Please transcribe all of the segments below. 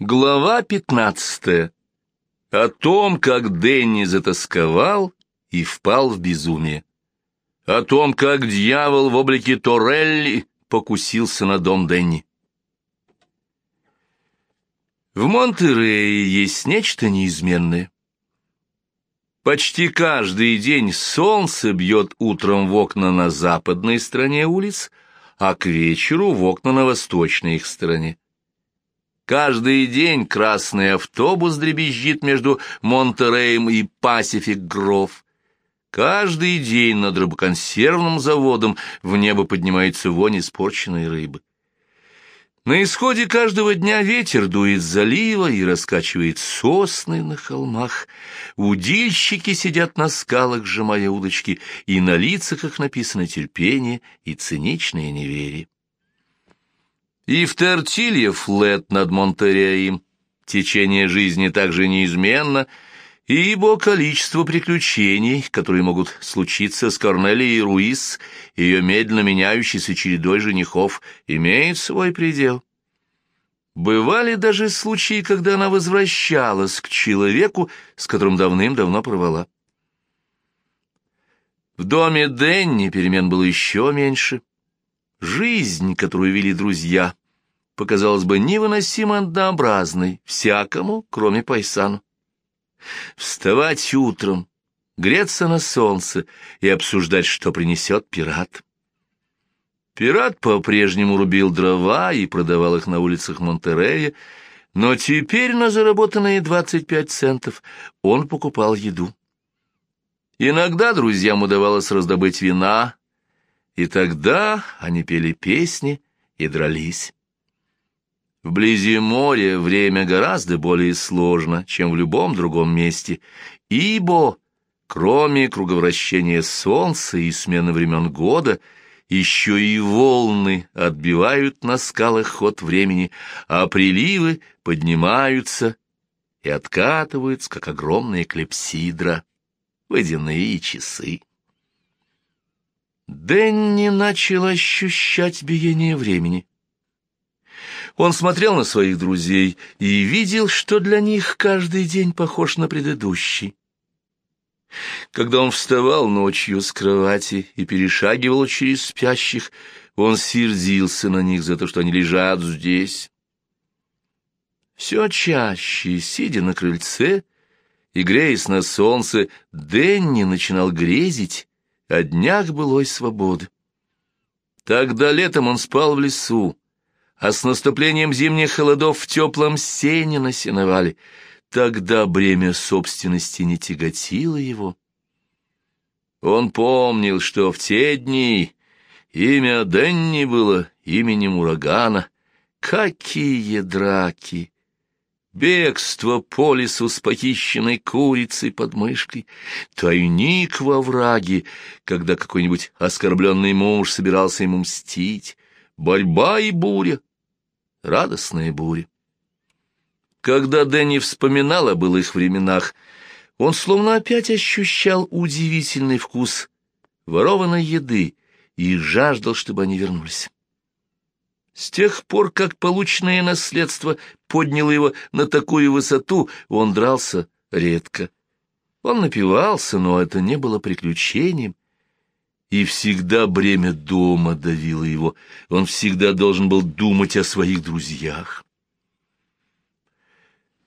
Глава пятнадцатая. О том, как Дэнни затасковал и впал в безумие. О том, как дьявол в облике Торелли покусился на дом Дэнни. В Монтерее есть нечто неизменное. Почти каждый день солнце бьет утром в окна на западной стороне улиц, а к вечеру в окна на восточной их стороне. Каждый день красный автобус дребезжит между Монтереем и Пасифик Гров. Каждый день над рыбоконсервным заводом в небо поднимается вонь испорченной рыбы. На исходе каждого дня ветер дует с залива и раскачивает сосны на холмах. Удильщики сидят на скалах, сжимая удочки, и на лицах их написано терпение и циничное неверие. И в Тортилье флет над Монтереем течение жизни также неизменно, ибо количество приключений, которые могут случиться с Корнелией Руис, ее медленно меняющейся чередой женихов, имеет свой предел. Бывали даже случаи, когда она возвращалась к человеку, с которым давным-давно порвала. В доме Денни перемен было еще меньше. Жизнь, которую вели друзья, показалась бы невыносимо однообразной всякому, кроме Пайсану. Вставать утром, греться на солнце и обсуждать, что принесет пират. Пират по-прежнему рубил дрова и продавал их на улицах Монтерея, но теперь на заработанные 25 центов он покупал еду. Иногда друзьям удавалось раздобыть вина, и тогда они пели песни и дрались. Вблизи моря время гораздо более сложно, чем в любом другом месте, ибо, кроме круговращения солнца и смены времен года, еще и волны отбивают на скалах ход времени, а приливы поднимаются и откатываются, как огромные клепсидра, водяные часы. Дэнни начал ощущать биение времени. Он смотрел на своих друзей и видел, что для них каждый день похож на предыдущий. Когда он вставал ночью с кровати и перешагивал через спящих, он сердился на них за то, что они лежат здесь. Все чаще, сидя на крыльце и греясь на солнце, Дэнни начинал грезить о днях былой свободы. Тогда летом он спал в лесу, а с наступлением зимних холодов в теплом сене на сеновале. Тогда бремя собственности не тяготило его. Он помнил, что в те дни имя Денни было именем урагана. Какие драки! Бегство по лесу с похищенной курицей под мышкой, тайник во враге, когда какой-нибудь оскорбленный муж собирался ему мстить, борьба и буря, радостная буря. Когда Дэнни вспоминал о былых временах, он словно опять ощущал удивительный вкус ворованной еды и жаждал, чтобы они вернулись. С тех пор, как полученное наследство подняло его на такую высоту, он дрался редко. Он напивался, но это не было приключением, и всегда бремя дома давило его. Он всегда должен был думать о своих друзьях.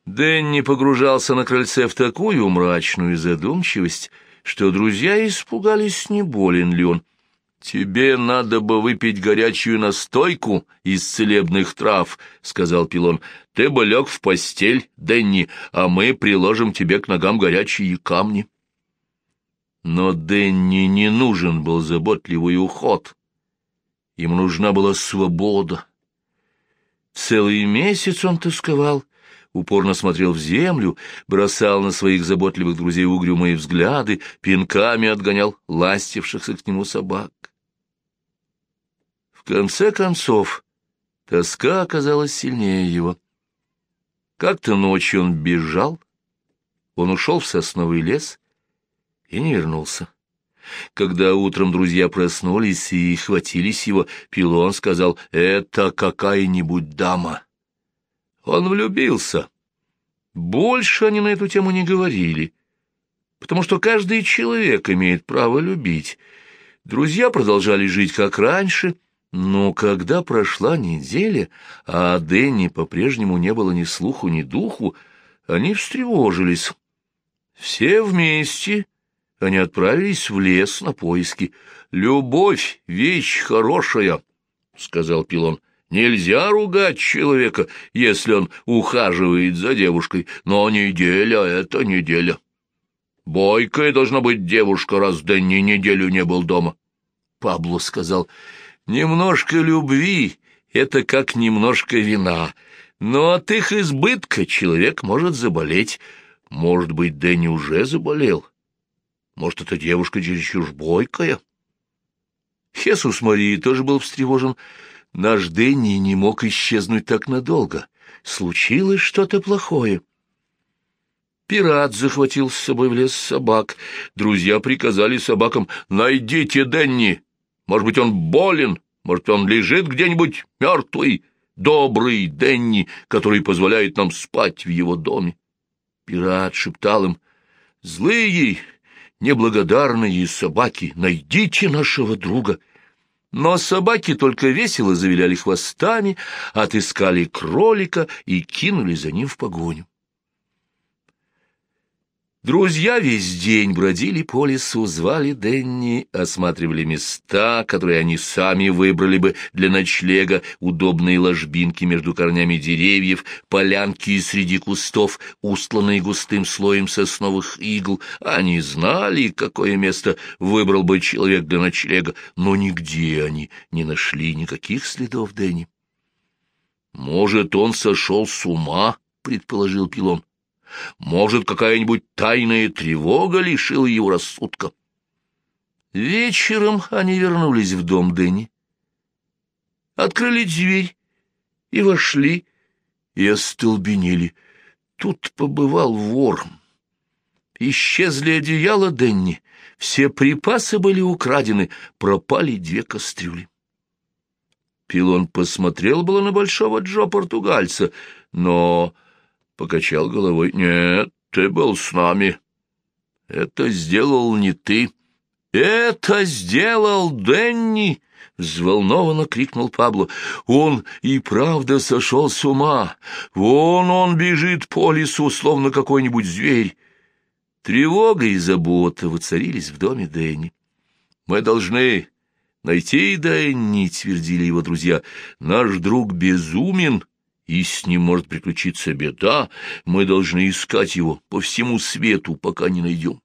Дэнни погружался на крыльце в такую мрачную задумчивость, что друзья испугались, не болен ли он. «Тебе надо бы выпить горячую настойку из целебных трав», — сказал Пилон. «Ты бы лег в постель, Дэнни, а мы приложим тебе к ногам горячие камни». Но Дэнни не нужен был заботливый уход. Ему нужна была свобода. Целый месяц он тосковал, упорно смотрел в землю, бросал на своих заботливых друзей угрюмые взгляды, пинками отгонял ластившихся к нему собак. В конце концов, тоска оказалась сильнее его. Как-то ночью он бежал, он ушел в сосновый лес, и не вернулся. Когда утром друзья проснулись и хватились его, Пилон сказал, «Это какая-нибудь дама». Он влюбился. Больше они на эту тему не говорили, потому что каждый человек имеет право любить. Друзья продолжали жить как раньше, но когда прошла неделя, а о Дэнни по-прежнему не было ни слуху, ни духу, они встревожились. Все вместе они отправились в лес на поиски. «Любовь — вещь хорошая», — сказал Пилон. «Нельзя ругать человека, если он ухаживает за девушкой, но неделя — это неделя. Бойкая должна быть девушка, раз Дэнни неделю не был дома». Пабло сказал, «Немножко любви — это как немножко вина, но от их избытка человек может заболеть. Может быть, Дэнни уже заболел». Может, эта девушка чересчур бойкая? Хесус Марии тоже был встревожен. Наш Дэнни не мог исчезнуть так надолго. Случилось что-то плохое. Пират захватил с собой в лес собак. Друзья приказали собакам «Найдите Дэнни! Может быть, он болен, может, он лежит где-нибудь мертвый, добрый Дэнни, который позволяет нам спать в его доме». Пират шептал им «Злые, неблагодарные собаки, найдите нашего друга!» Но собаки только весело завиляли хвостами, отыскали кролика и кинули за ним в погоню. Друзья весь день бродили по лесу, звали Денни, осматривали места, которые они сами выбрали бы для ночлега, удобные ложбинки между корнями деревьев, полянки среди кустов, устланные густым слоем сосновых игл. Они знали, какое место выбрал бы человек для ночлега, но нигде они не нашли никаких следов Денни. «Может, он сошел с ума?» — предположил Пилон. Может, какая-нибудь тайная тревога лишила его рассудка? Вечером они вернулись в дом Дэнни. Открыли дверь и вошли, и остолбенели. Тут побывал вор. Исчезли одеяла Дэнни, все припасы были украдены, пропали две кастрюли. Пилон посмотрел было на большого Джо португальца, но покачал головой. «Нет, ты был с нами. Это сделал не ты. Это сделал Денни!» — взволнованно крикнул Пабло. «Он и правда сошел с ума. Вон он бежит по лесу, словно какой-нибудь зверь». Тревога и забота воцарились в доме Дэнни. «Мы должны найти Дэнни», — твердили его друзья. «Наш друг безумен, и с ним может приключиться беда, мы должны искать его по всему свету, пока не найдем.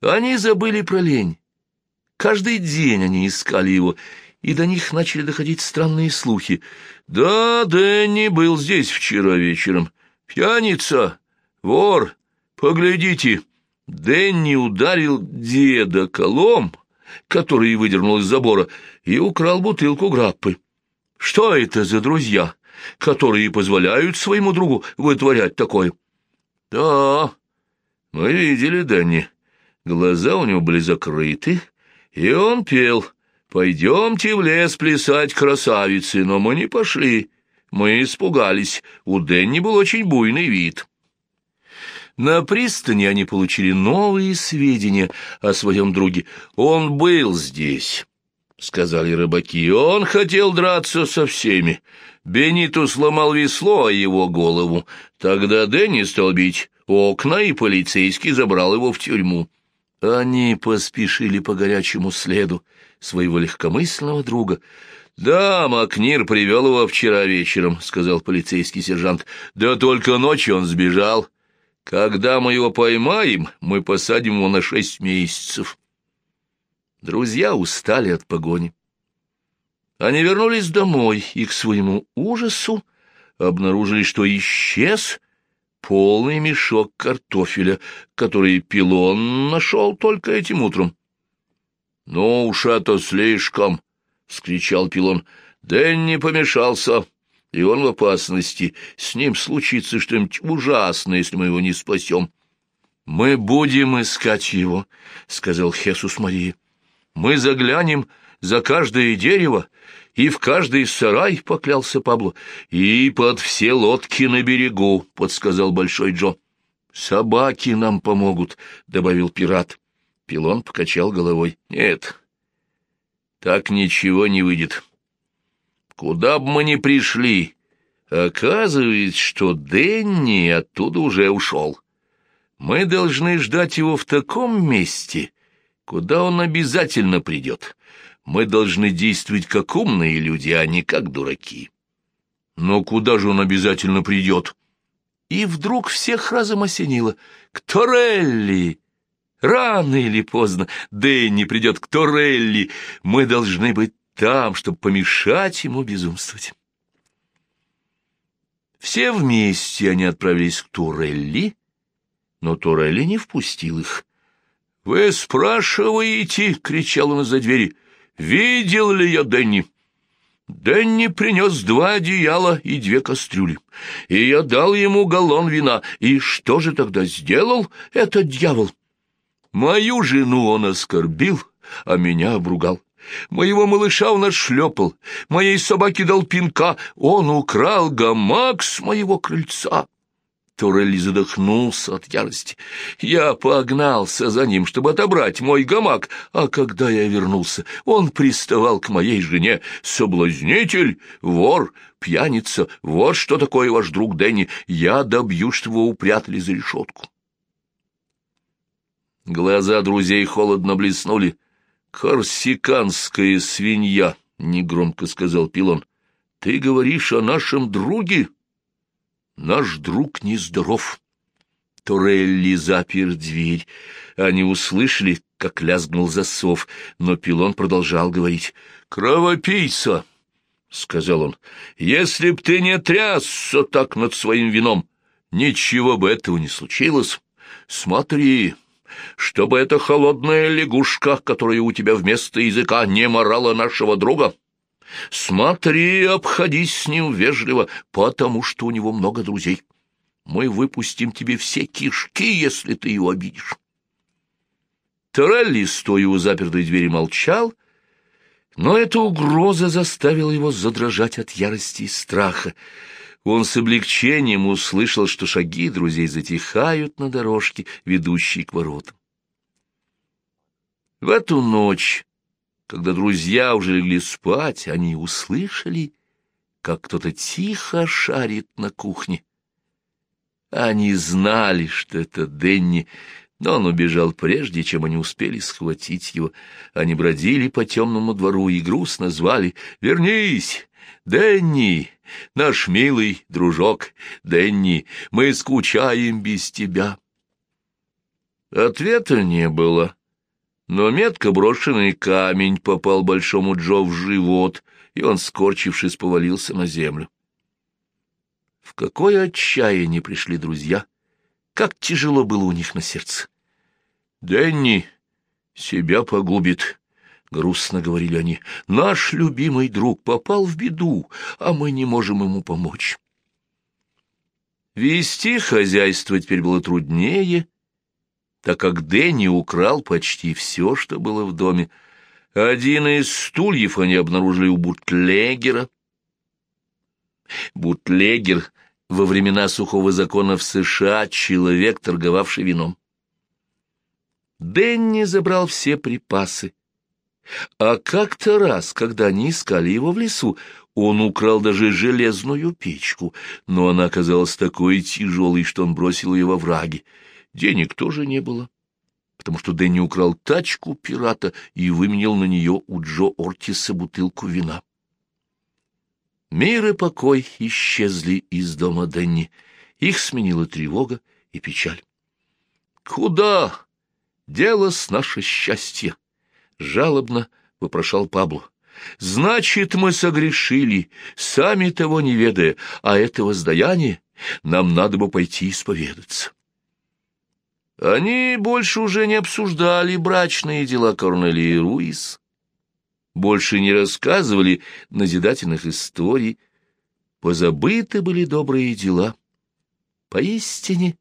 Они забыли про лень. Каждый день они искали его, и до них начали доходить странные слухи. «Да, Дэнни был здесь вчера вечером. Пьяница, вор, поглядите, Дэнни ударил деда колом, который выдернул из забора, и украл бутылку граппы. Что это за друзья, которые позволяют своему другу вытворять такое? Да, мы видели Дэнни. Глаза у него были закрыты, и он пел «Пойдемте в лес плясать, красавицы», но мы не пошли. Мы испугались, у Дэнни был очень буйный вид. На пристани они получили новые сведения о своем друге. Он был здесь. — сказали рыбаки. Он хотел драться со всеми. Бениту сломал весло о его голову. Тогда Дэнни стал бить окна, и полицейский забрал его в тюрьму. Они поспешили по горячему следу своего легкомысленного друга. «Да, Макнир привел его вчера вечером», — сказал полицейский сержант. «Да только ночью он сбежал. Когда мы его поймаем, мы посадим его на шесть месяцев». Друзья устали от погони. Они вернулись домой и к своему ужасу обнаружили, что исчез полный мешок картофеля, который Пилон нашел только этим утром. — Ну уж это слишком! — вскричал Пилон. — Дэнни помешался, и он в опасности. С ним случится что-нибудь ужасное, если мы его не спасем. — Мы будем искать его, — сказал Хесус Мария. Мы заглянем за каждое дерево и в каждый сарай, — поклялся Пабло, — и под все лодки на берегу, — подсказал Большой Джо. — Собаки нам помогут, — добавил пират. Пилон покачал головой. — Нет, так ничего не выйдет. Куда бы мы ни пришли, оказывается, что Дэнни оттуда уже ушел. Мы должны ждать его в таком месте, куда он обязательно придет. Мы должны действовать как умные люди, а не как дураки. Но куда же он обязательно придет? И вдруг всех разом осенило. К Торелли! Рано или поздно Дэнни придет к Торелли. Мы должны быть там, чтобы помешать ему безумствовать. Все вместе они отправились к Турелли, но Турелли не впустил их. «Вы спрашиваете?» — кричал он из-за двери. Видел ли я Дэнни? Дэнни принес два одеяла и две кастрюли, и я дал ему галлон вина. И что же тогда сделал этот дьявол? Мою жену он оскорбил, а меня обругал. Моего малыша он отшлепал, моей собаке дал пинка, он украл гамак с моего крыльца. Турелли задохнулся от ярости. Я погнался за ним, чтобы отобрать мой гамак, а когда я вернулся, он приставал к моей жене. Соблазнитель, вор, пьяница, вот что такое ваш друг Дэнни. Я добью, чтобы его упрятали за решетку. Глаза друзей холодно блеснули. «Корсиканская свинья», — негромко сказал Пилон. «Ты говоришь о нашем друге?» Наш друг нездоров. Торелли запер дверь. Они услышали, как лязгнул засов, но Пилон продолжал говорить. «Кровопийца!» — сказал он. «Если б ты не трясся так над своим вином, ничего бы этого не случилось. Смотри, чтобы эта холодная лягушка, которая у тебя вместо языка, не морала нашего друга». Смотри, обходись с ним вежливо, потому что у него много друзей. Мы выпустим тебе все кишки, если ты его обидишь. Торелли, стоя у запертой двери, молчал, но эта угроза заставила его задрожать от ярости и страха. Он с облегчением услышал, что шаги друзей затихают на дорожке, ведущей к воротам. В эту ночь когда друзья уже легли спать, они услышали, как кто-то тихо шарит на кухне. Они знали, что это Денни, но он убежал прежде, чем они успели схватить его. Они бродили по темному двору и грустно звали «Вернись, Денни, наш милый дружок, Денни, мы скучаем без тебя». Ответа не было но метко брошенный камень попал большому Джо в живот, и он, скорчившись, повалился на землю. В какое отчаяние пришли друзья! Как тяжело было у них на сердце! «Дэнни себя погубит», — грустно говорили они. «Наш любимый друг попал в беду, а мы не можем ему помочь». Вести хозяйство теперь было труднее, — так как Дэнни украл почти все, что было в доме. Один из стульев они обнаружили у бутлегера. Бутлегер во времена сухого закона в США человек, торговавший вином. Дэнни забрал все припасы. А как-то раз, когда они искали его в лесу, он украл даже железную печку, но она оказалась такой тяжелой, что он бросил ее во враги. Денег тоже не было, потому что Дэнни украл тачку пирата и выменял на нее у Джо Ортиса бутылку вина. Мир и покой исчезли из дома Дэнни. Их сменила тревога и печаль. «Куда делось наше счастье?» — жалобно вопрошал Пабло. «Значит, мы согрешили, сами того не ведая, а это воздаяние нам надо бы пойти исповедаться». Они больше уже не обсуждали брачные дела Корнелии Руис, больше не рассказывали назидательных историй, позабыты были добрые дела. Поистине,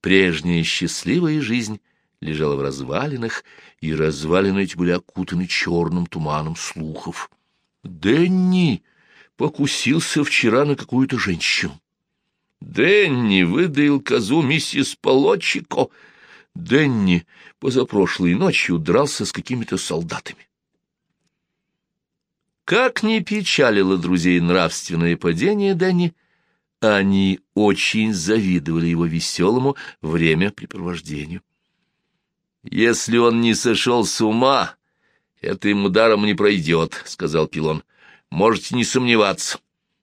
прежняя счастливая жизнь лежала в развалинах, и развалины эти были окутаны черным туманом слухов. Дэнни покусился вчера на какую-то женщину. Дэнни выдаил козу миссис Полочико. Дэнни позапрошлой ночью дрался с какими-то солдатами. Как ни печалило друзей нравственное падение Дэнни, они очень завидовали его веселому времяпрепровождению. «Если он не сошел с ума, это ему даром не пройдет», — сказал Пилон. «Можете не сомневаться.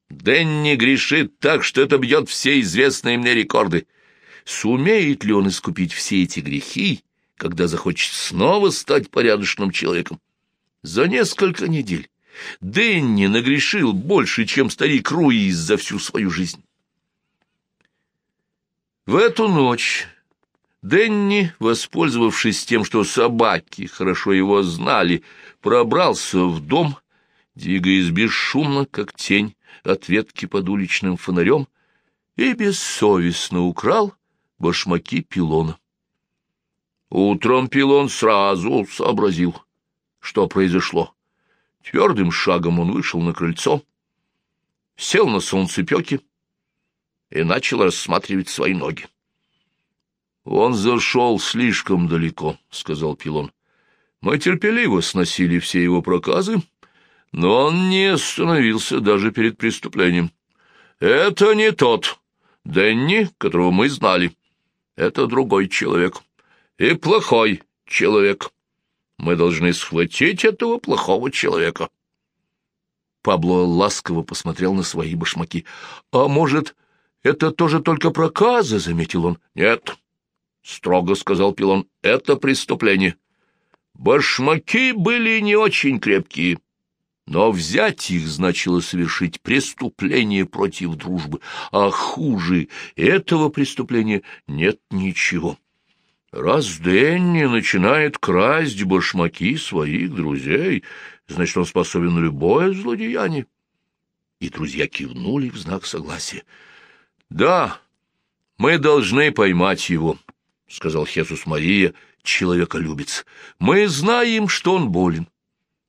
Дэнни грешит так, что это бьет все известные мне рекорды. Сумеет ли он искупить все эти грехи, когда захочет снова стать порядочным человеком? За несколько недель Дэнни нагрешил больше, чем старик Руиз за всю свою жизнь. В эту ночь Дэнни, воспользовавшись тем, что собаки хорошо его знали, пробрался в дом, двигаясь бесшумно, как тень, от ветки под уличным фонарем, и бессовестно украл башмаки пилона. Утром пилон сразу сообразил, что произошло. Твердым шагом он вышел на крыльцо, сел на солнцепеке и начал рассматривать свои ноги. «Он зашел слишком далеко», — сказал Пилон. «Мы терпеливо сносили все его проказы, но он не остановился даже перед преступлением. Это не тот Дэнни, которого мы знали. Это другой человек. И плохой человек. Мы должны схватить этого плохого человека. Пабло ласково посмотрел на свои башмаки. — А может, это тоже только проказа? — заметил он. — Нет, — строго сказал Пилон, — это преступление. Башмаки были не очень крепкие, но взять их значило совершить преступление против дружбы, а хуже этого преступления нет ничего. Раз Дэнни начинает красть башмаки своих друзей, значит, он способен на любое злодеяние. И друзья кивнули в знак согласия. — Да, мы должны поймать его, — сказал Хесус Мария, человеколюбец. — Мы знаем, что он болен.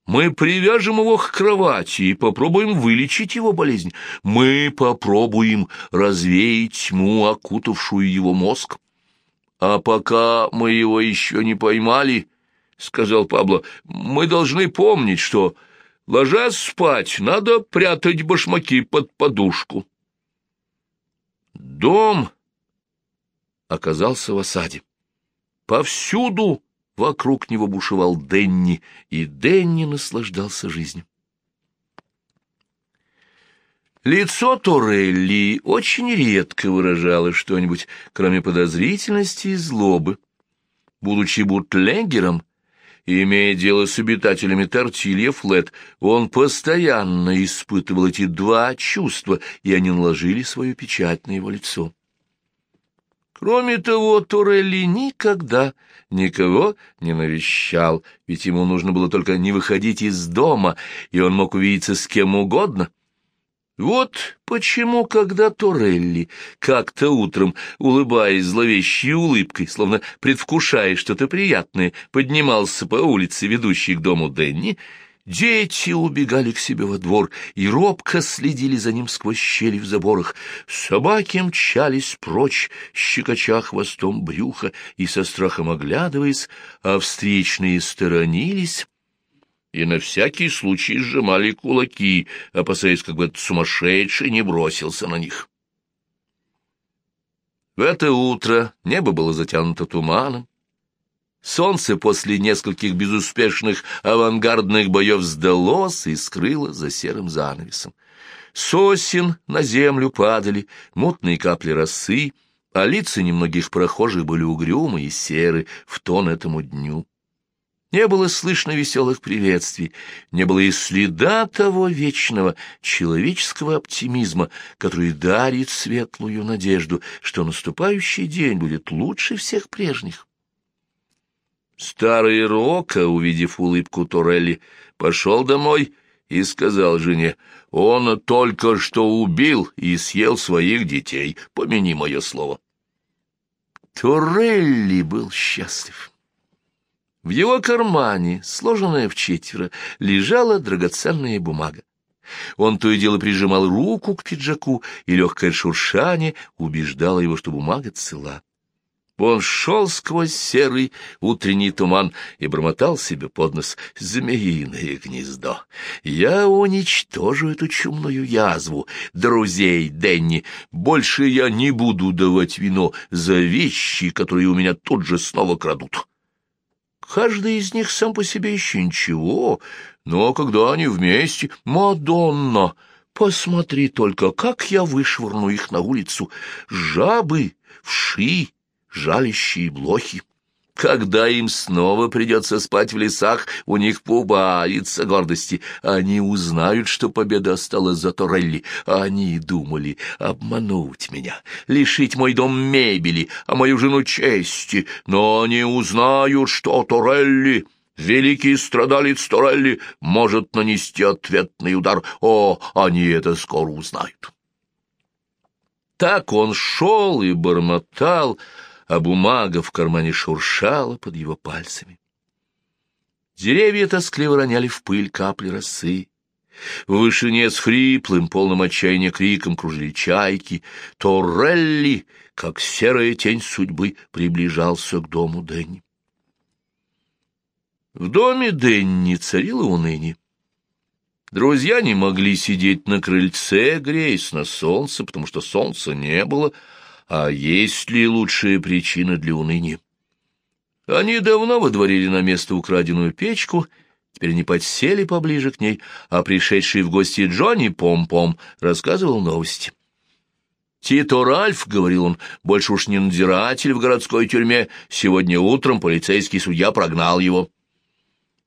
Мы привяжем его к кровати и попробуем вылечить его болезнь. Мы попробуем развеять тьму, окутавшую его мозг. А пока мы его еще не поймали, — сказал Пабло, — мы должны помнить, что, ложась спать, надо прятать башмаки под подушку. Дом оказался в осаде. Повсюду вокруг него бушевал Денни, и Денни наслаждался жизнью. Лицо Торелли очень редко выражало что-нибудь, кроме подозрительности и злобы. Будучи бутлегером имея дело с обитателями Тортилья Флет, он постоянно испытывал эти два чувства, и они наложили свою печать на его лицо. Кроме того, Торелли никогда никого не навещал, ведь ему нужно было только не выходить из дома, и он мог увидеться с кем угодно — вот почему, когда Торелли как-то утром, улыбаясь зловещей улыбкой, словно предвкушая что-то приятное, поднимался по улице, ведущей к дому Денни, дети убегали к себе во двор и робко следили за ним сквозь щели в заборах. Собаки мчались прочь, щекоча хвостом брюха и со страхом оглядываясь, а встречные сторонились и на всякий случай сжимали кулаки, опасаясь, как бы этот сумасшедший не бросился на них. В это утро небо было затянуто туманом. Солнце после нескольких безуспешных авангардных боев сдалось и скрыло за серым занавесом. Сосен на землю падали мутные капли росы, а лица немногих прохожих были угрюмы и серы в тон этому дню. Не было слышно веселых приветствий, не было и следа того вечного человеческого оптимизма, который дарит светлую надежду, что наступающий день будет лучше всех прежних. Старый Рока, увидев улыбку Торелли, пошел домой и сказал жене, «Он только что убил и съел своих детей, помяни мое слово». Торелли был счастлив. В его кармане, сложенная в четверо, лежала драгоценная бумага. Он то и дело прижимал руку к пиджаку, и легкое шуршание убеждало его, что бумага цела. Он шел сквозь серый утренний туман и бормотал себе под нос «Змеиное гнездо! Я уничтожу эту чумную язву, друзей Денни! Больше я не буду давать вино за вещи, которые у меня тут же снова крадут!» Каждый из них сам по себе еще ничего, но когда они вместе... Мадонна! Посмотри только, как я вышвырну их на улицу! Жабы, вши, жалящие блохи. Когда им снова придется спать в лесах, у них поубавится гордости. Они узнают, что победа осталась за Торелли. Они думали обмануть меня, лишить мой дом мебели, а мою жену чести. Но они узнают, что Торелли, великий страдалец Торелли, может нанести ответный удар. О, они это скоро узнают. Так он шел и бормотал, а бумага в кармане шуршала под его пальцами. Деревья тоскливо роняли в пыль капли росы. В вышине с хриплым, полным отчаяния криком кружили чайки. Торрелли, как серая тень судьбы, приближался к дому Дэнни. В доме Дэнни царило уныние. Друзья не могли сидеть на крыльце, греясь на солнце, потому что солнца не было, — а есть ли лучшая причина для уныния? Они давно водворили на место украденную печку, теперь не подсели поближе к ней, а пришедший в гости Джонни Пом-Пом рассказывал новости. «Тито Ральф, — говорил он, — больше уж не надзиратель в городской тюрьме. Сегодня утром полицейский судья прогнал его».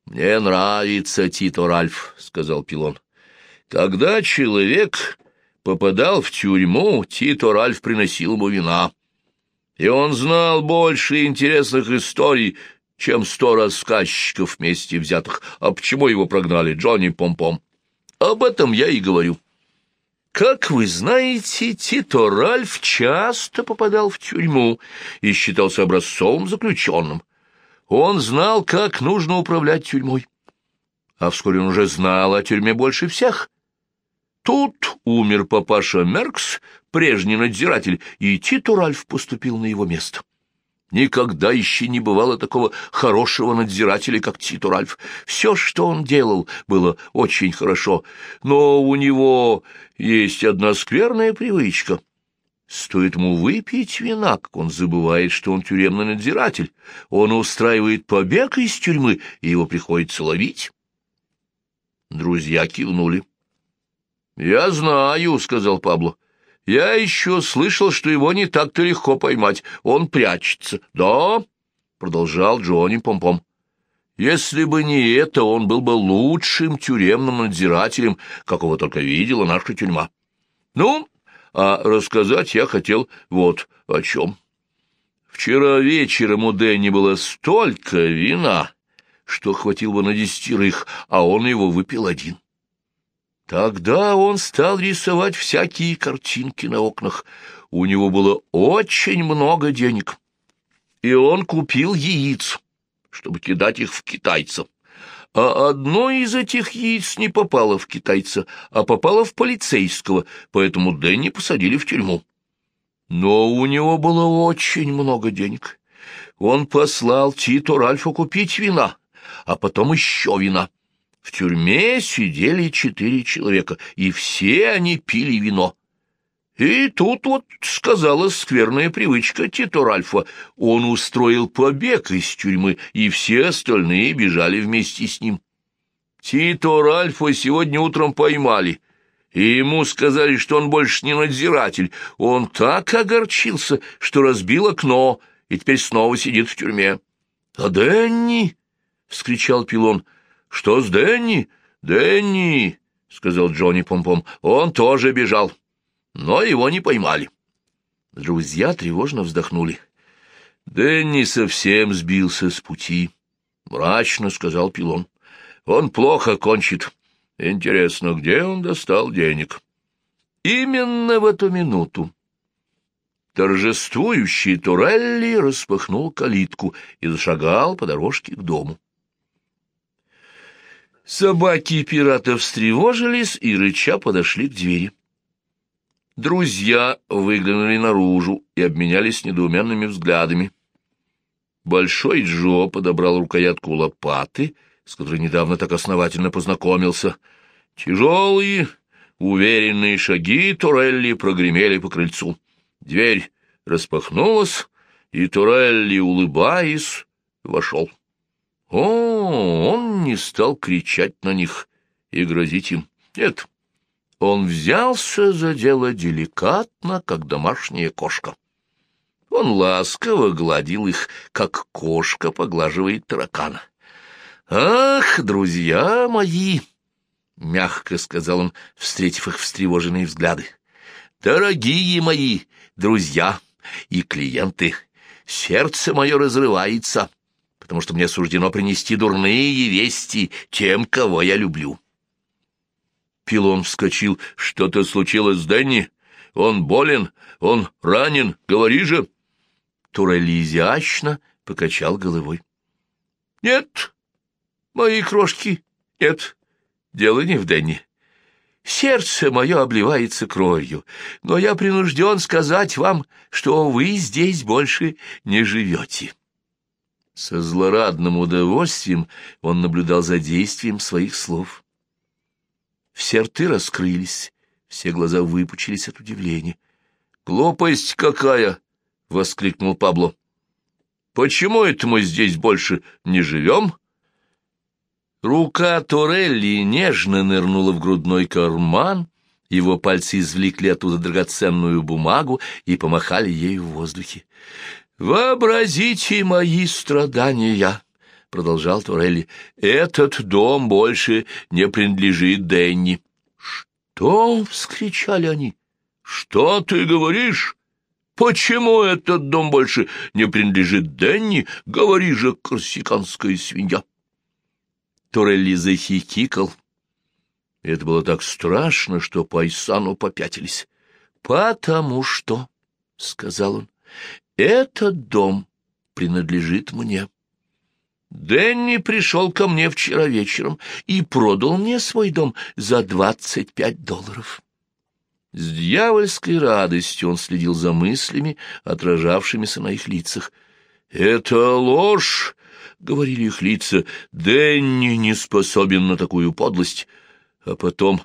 «Мне нравится Тито Ральф», — сказал Пилон. «Когда человек попадал в тюрьму, Тито Ральф приносил ему вина. И он знал больше интересных историй, чем сто рассказчиков вместе взятых. А почему его прогнали, Джонни Пом-Пом? Об этом я и говорю. Как вы знаете, Тито Ральф часто попадал в тюрьму и считался образцовым заключенным. Он знал, как нужно управлять тюрьмой. А вскоре он уже знал о тюрьме больше всех — Тут умер папаша Меркс, прежний надзиратель, и Тито Ральф поступил на его место. Никогда еще не бывало такого хорошего надзирателя, как Тито Ральф. Все, что он делал, было очень хорошо, но у него есть одна скверная привычка. Стоит ему выпить вина, как он забывает, что он тюремный надзиратель. Он устраивает побег из тюрьмы, и его приходится ловить. Друзья кивнули. «Я знаю», — сказал Пабло. «Я еще слышал, что его не так-то легко поймать. Он прячется». «Да», — продолжал Джонни Помпом. «Если бы не это, он был бы лучшим тюремным надзирателем, какого только видела наша тюрьма. Ну, а рассказать я хотел вот о чем. Вчера вечером у Дэнни было столько вина, что хватило бы на десятерых, а он его выпил один». Тогда он стал рисовать всякие картинки на окнах. У него было очень много денег. И он купил яиц, чтобы кидать их в китайцев. А одно из этих яиц не попало в китайца, а попало в полицейского, поэтому Дэнни посадили в тюрьму. Но у него было очень много денег. Он послал Титу Ральфу купить вина, а потом еще вина. В тюрьме сидели четыре человека, и все они пили вино. И тут вот сказала скверная привычка Тито Ральфа. Он устроил побег из тюрьмы, и все остальные бежали вместе с ним. Тито Ральфа сегодня утром поймали, и ему сказали, что он больше не надзиратель. Он так огорчился, что разбил окно, и теперь снова сидит в тюрьме. — А Дэнни! — вскричал Пилон — «Что с Дэнни?» «Дэнни!» — сказал Джонни Помпом. «Он тоже бежал, но его не поймали». Друзья тревожно вздохнули. «Дэнни совсем сбился с пути», — мрачно сказал Пилон. «Он плохо кончит. Интересно, где он достал денег?» Именно в эту минуту торжествующий Турелли распахнул калитку и зашагал по дорожке к дому. Собаки пирата встревожились и, рыча, подошли к двери. Друзья выглянули наружу и обменялись недоуменными взглядами. Большой Джо подобрал рукоятку лопаты, с которой недавно так основательно познакомился. Тяжелые, уверенные шаги Турелли прогремели по крыльцу. Дверь распахнулась, и Турелли, улыбаясь, вошел. О, он не стал кричать на них и грозить им. Нет, он взялся за дело деликатно, как домашняя кошка. Он ласково гладил их, как кошка поглаживает таракана. «Ах, друзья мои!» — мягко сказал он, встретив их встревоженные взгляды. «Дорогие мои друзья и клиенты, сердце мое разрывается, потому что мне суждено принести дурные вести тем, кого я люблю». Пилон вскочил. «Что-то случилось с Дэнни? Он болен? Он ранен? Говори же!» Турелли изящно покачал головой. «Нет, мои крошки, нет, дело не в Дэнни. Сердце мое обливается кровью, но я принужден сказать вам, что вы здесь больше не живете». Со злорадным удовольствием он наблюдал за действием своих слов. Все рты раскрылись, все глаза выпучились от удивления. «Глупость какая!» — воскликнул Пабло. «Почему это мы здесь больше не живем?» Рука Торелли нежно нырнула в грудной карман, его пальцы извлекли оттуда драгоценную бумагу и помахали ею в воздухе. «Вообразите мои страдания!» — продолжал Торелли. «Этот дом больше не принадлежит Денни». «Что?» — вскричали они. «Что ты говоришь? Почему этот дом больше не принадлежит Денни? Говори же, корсиканская свинья!» Торелли захихикал. Это было так страшно, что Пайсану попятились. «Потому что», — сказал он, — «этот дом принадлежит мне». Дэнни пришел ко мне вчера вечером и продал мне свой дом за двадцать пять долларов. С дьявольской радостью он следил за мыслями, отражавшимися на их лицах. «Это ложь!» — говорили их лица. «Дэнни не способен на такую подлость». А потом...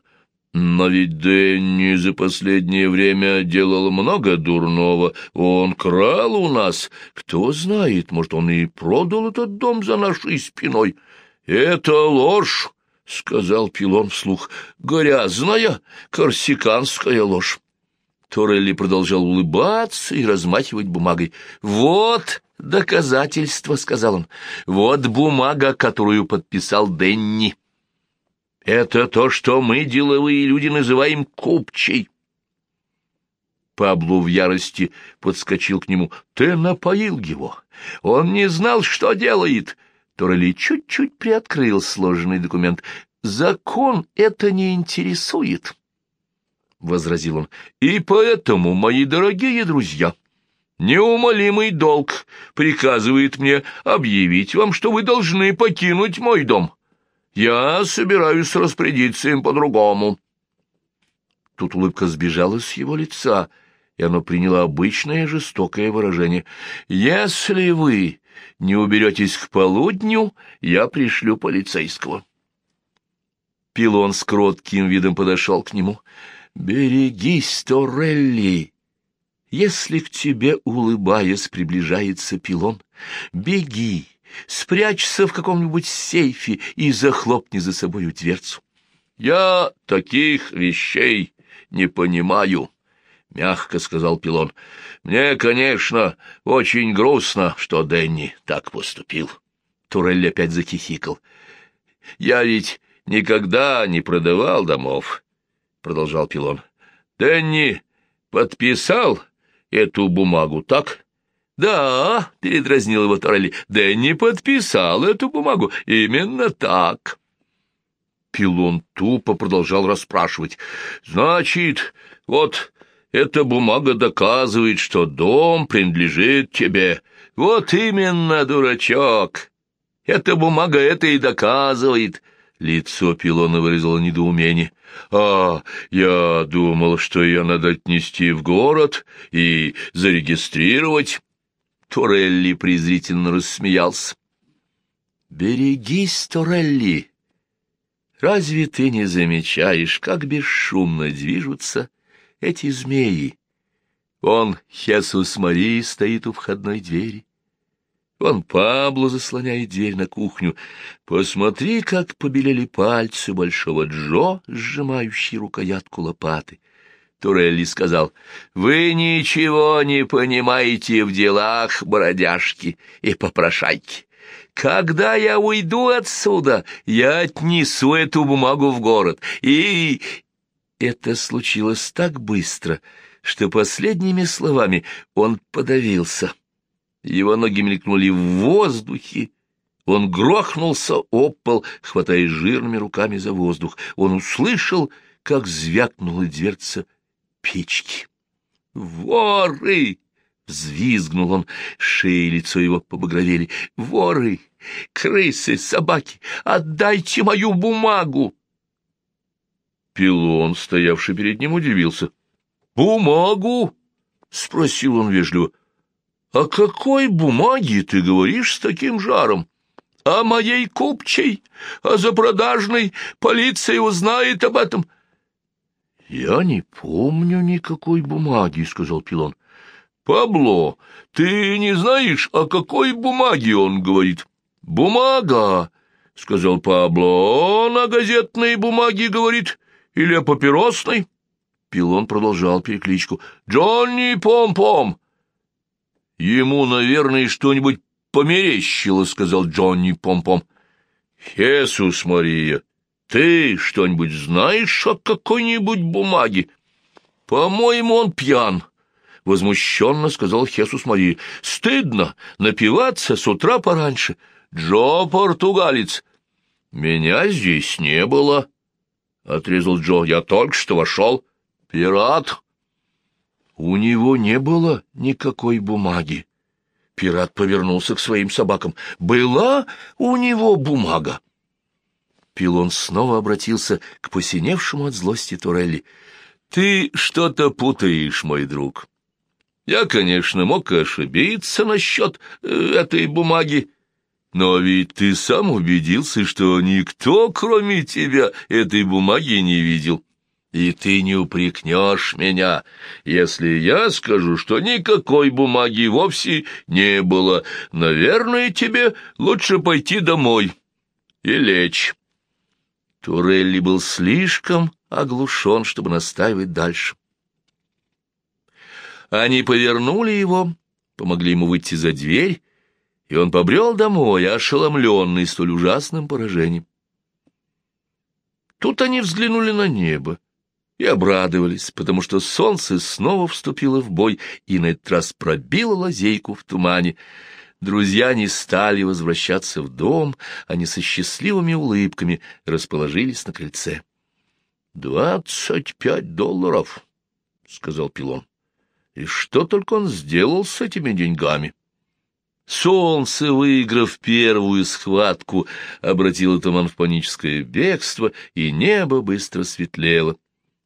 Но ведь Дэнни за последнее время делал много дурного. Он крал у нас. Кто знает, может, он и продал этот дом за нашей спиной. Это ложь. — сказал Пилон вслух, — грязная корсиканская ложь. Торелли продолжал улыбаться и размахивать бумагой. «Вот доказательство», — сказал он, — «вот бумага, которую подписал Денни. Это то, что мы, деловые люди, называем купчей». Пабло в ярости подскочил к нему. «Ты напоил его. Он не знал, что делает. Торрелли чуть-чуть приоткрыл сложенный документ. «Закон это не интересует», — возразил он. «И поэтому, мои дорогие друзья, неумолимый долг приказывает мне объявить вам, что вы должны покинуть мой дом. Я собираюсь распорядиться им по-другому». Тут улыбка сбежала с его лица, и оно приняло обычное жестокое выражение. «Если вы не уберетесь к полудню, я пришлю полицейского. Пилон с кротким видом подошел к нему. «Берегись, Торелли! Если к тебе, улыбаясь, приближается пилон, беги, спрячься в каком-нибудь сейфе и захлопни за собою дверцу. Я таких вещей не понимаю». — мягко сказал Пилон. — Мне, конечно, очень грустно, что Дэнни так поступил. Турель опять захихикал. — Я ведь никогда не продавал домов, — продолжал Пилон. — Дэнни подписал эту бумагу, так? — Да, — передразнил его Турелли, — Дэнни подписал эту бумагу. Именно так. Пилон тупо продолжал расспрашивать. — Значит, вот Эта бумага доказывает, что дом принадлежит тебе. Вот именно, дурачок. Эта бумага это и доказывает. Лицо Пилона выразило недоумение. «А, я думал, что ее надо отнести в город и зарегистрировать». Торелли презрительно рассмеялся. «Берегись, Торелли! Разве ты не замечаешь, как бесшумно движутся эти змеи? Он, Хесус Марии, стоит у входной двери. Вон Пабло заслоняет дверь на кухню. Посмотри, как побелели пальцы большого Джо, сжимающие рукоятку лопаты. Турелли сказал, «Вы ничего не понимаете в делах, бродяжки и попрошайки. Когда я уйду отсюда, я отнесу эту бумагу в город, и...» Это случилось так быстро, что последними словами он подавился. Его ноги мелькнули в воздухе, он грохнулся об пол, хватая жирными руками за воздух. Он услышал, как звякнула дверца печки. «Воры!» — взвизгнул он, шея и лицо его побагровели. «Воры! Крысы, собаки! Отдайте мою бумагу!» Пилон, стоявший перед ним, удивился. «Бумагу?» — спросил он вежливо. «О какой бумаге ты говоришь с таким жаром?» «О моей купчей, о запродажной, полиция узнает об этом». «Я не помню никакой бумаги», — сказал Пилон. «Пабло, ты не знаешь, о какой бумаге он говорит?» «Бумага», — сказал Пабло, — «он о газетной бумаге говорит или о папиросной?» Пилон продолжал перекличку. «Джонни Пом-Пом!» «Ему, наверное, что-нибудь померещило», — сказал Джонни Пом-Пом. «Хесус Мария, ты что-нибудь знаешь о какой-нибудь бумаге?» «По-моему, он пьян», — возмущенно сказал Хесус Мария. «Стыдно напиваться с утра пораньше. Джо португалец». «Меня здесь не было», — отрезал Джо. «Я только что вошел. Пират». У него не было никакой бумаги. Пират повернулся к своим собакам. «Была у него бумага?» Пилон снова обратился к посиневшему от злости Турелли. «Ты что-то путаешь, мой друг. Я, конечно, мог ошибиться насчет э, этой бумаги, но ведь ты сам убедился, что никто, кроме тебя, этой бумаги не видел. И ты не упрекнешь меня, если я скажу, что никакой бумаги вовсе не было. Наверное, тебе лучше пойти домой и лечь. Турелли был слишком оглушен, чтобы настаивать дальше. Они повернули его, помогли ему выйти за дверь, и он побрел домой, ошеломленный столь ужасным поражением. Тут они взглянули на небо и обрадовались, потому что солнце снова вступило в бой и на этот раз пробило лазейку в тумане — Друзья не стали возвращаться в дом, они со счастливыми улыбками расположились на крыльце. «Двадцать пять долларов», — сказал Пилон. «И что только он сделал с этими деньгами?» Солнце, выиграв первую схватку, обратило туман в паническое бегство, и небо быстро светлело.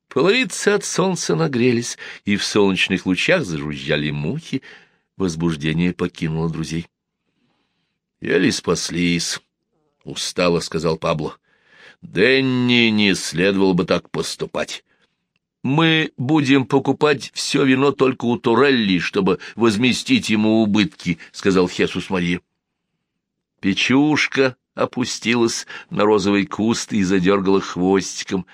Половицы от солнца нагрелись, и в солнечных лучах зажужжали мухи, Возбуждение покинуло друзей. «Еле спаслись», — устало сказал Пабло. «Дэнни не следовало бы так поступать. Мы будем покупать все вино только у Турелли, чтобы возместить ему убытки», — сказал Хесус Мария. Печушка опустилась на розовый куст и задергала хвостиком.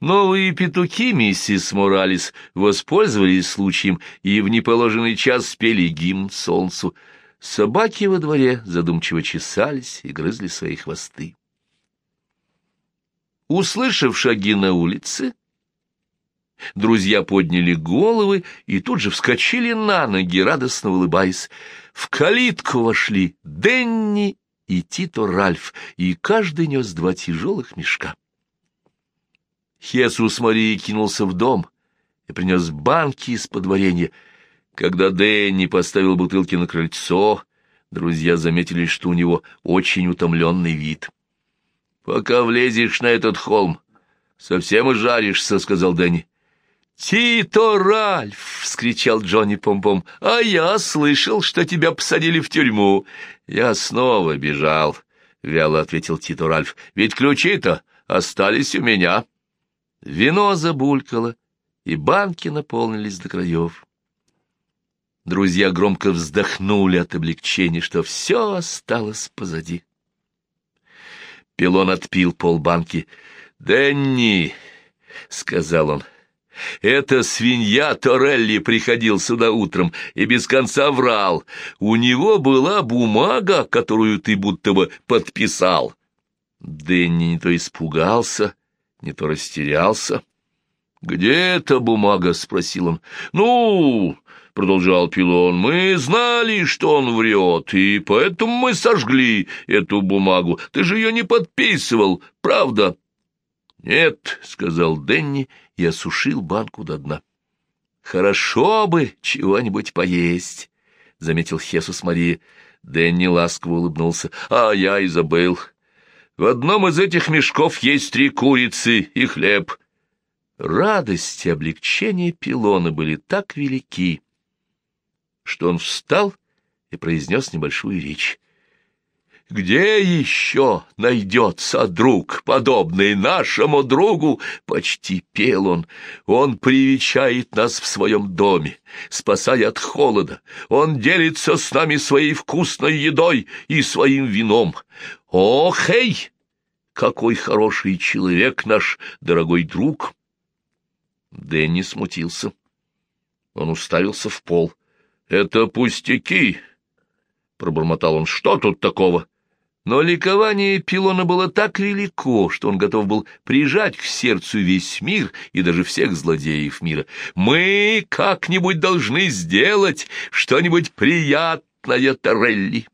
Новые петухи миссис Моралес воспользовались случаем и в неположенный час спели гимн солнцу. Собаки во дворе задумчиво чесались и грызли свои хвосты. Услышав шаги на улице, друзья подняли головы и тут же вскочили на ноги, радостно улыбаясь. В калитку вошли Денни и Тито Ральф, и каждый нес два тяжелых мешка. Хесус Марии кинулся в дом, и принес банки из-под варенья. Когда Дэнни поставил бутылки на крыльцо, друзья заметили, что у него очень утомленный вид. «Пока влезешь на этот холм, совсем и жаришься», — сказал Дэнни. «Тито Ральф!» — вскричал Джонни Помпом. «А я слышал, что тебя посадили в тюрьму». «Я снова бежал», — вяло ответил Тито Ральф. «Ведь ключи-то остались у меня». Вино забулькало, и банки наполнились до краев. Друзья громко вздохнули от облегчения, что все осталось позади. Пилон отпил полбанки. «Дэнни!» — сказал он. «Эта свинья Торелли приходил сюда утром и без конца врал. У него была бумага, которую ты будто бы подписал». Дэнни не то испугался, не то растерялся. «Где эта бумага?» — спросил он. «Ну, — продолжал Пилон, — мы знали, что он врет, и поэтому мы сожгли эту бумагу. Ты же ее не подписывал, правда?» «Нет», — сказал Денни и осушил банку до дна. «Хорошо бы чего-нибудь поесть», — заметил Хесус Мария. Дэнни ласково улыбнулся. «А я и забыл. В одном из этих мешков есть три курицы и хлеб». Радость и облегчение Пилона были так велики, что он встал и произнес небольшую речь. Где еще найдется друг, подобный нашему другу? Почти пел он. Он привечает нас в своем доме, спасая от холода. Он делится с нами своей вкусной едой и своим вином. Ох, эй! Какой хороший человек наш дорогой друг! Дэнни смутился. Он уставился в пол. «Это пустяки!» — пробормотал он. «Что тут такого?» Но ликование Пилона было так велико, что он готов был прижать к сердцу весь мир и даже всех злодеев мира. «Мы как-нибудь должны сделать что-нибудь приятное, Торелли!»